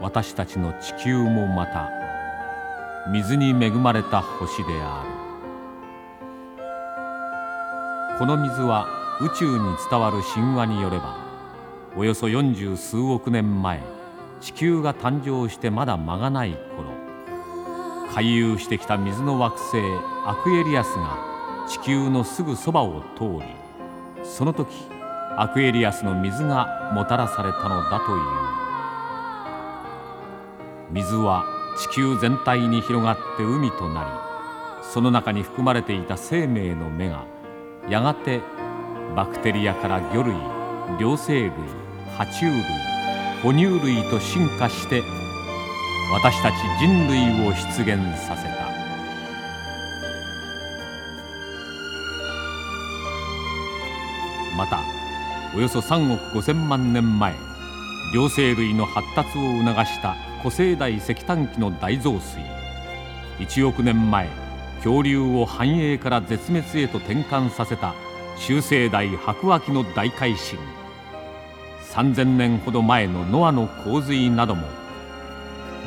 私たちの地球もまた水に恵まれた星である。この水は宇宙に伝わる神話によればおよそ四十数億年前地球が誕生してまだ間がない頃回遊してきた水の惑星アクエリアスが地球のすぐそばを通りその時アクエリアスの水がもたらされたのだという。水は地球全体に広がって海となりその中に含まれていた生命の芽がやがてバクテリアから魚類両生類爬虫類哺乳類と進化して私たち人類を出現させた。またおよそ3億5千万年前両生類の発達を促した古生代石炭紀の大増水1億年前恐竜を繁栄から絶滅へと転換させた中生代白亜紀の大改新3,000年ほど前のノアの洪水なども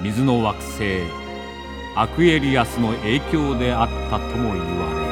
水の惑星アクエリアスの影響であったとも言われる。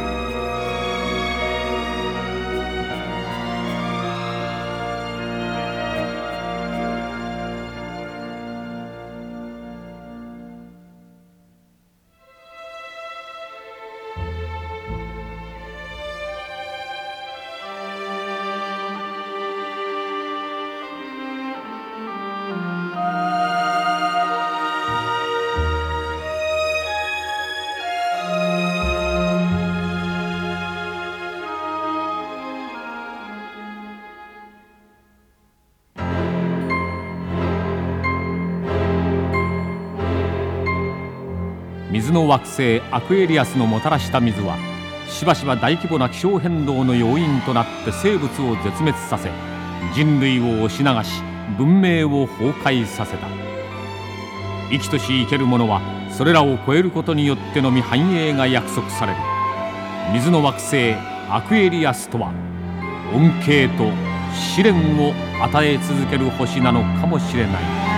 水の惑星アクエリアスのもたらした水はしばしば大規模な気象変動の要因となって生物を絶滅させ人類を押し流し文明を崩壊させた生きとし生ける者はそれらを超えることによってのみ繁栄が約束される水の惑星アクエリアスとは恩恵と試練を与え続ける星なのかもしれない。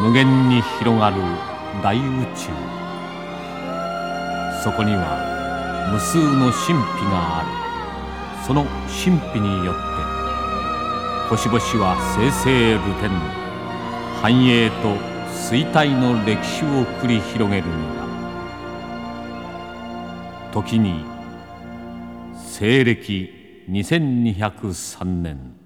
無限に広がる大宇宙。そこには無数の神秘がある。その神秘によって星々は生々流転繁栄と衰退の歴史を繰り広げるのだ。時に西暦2203年。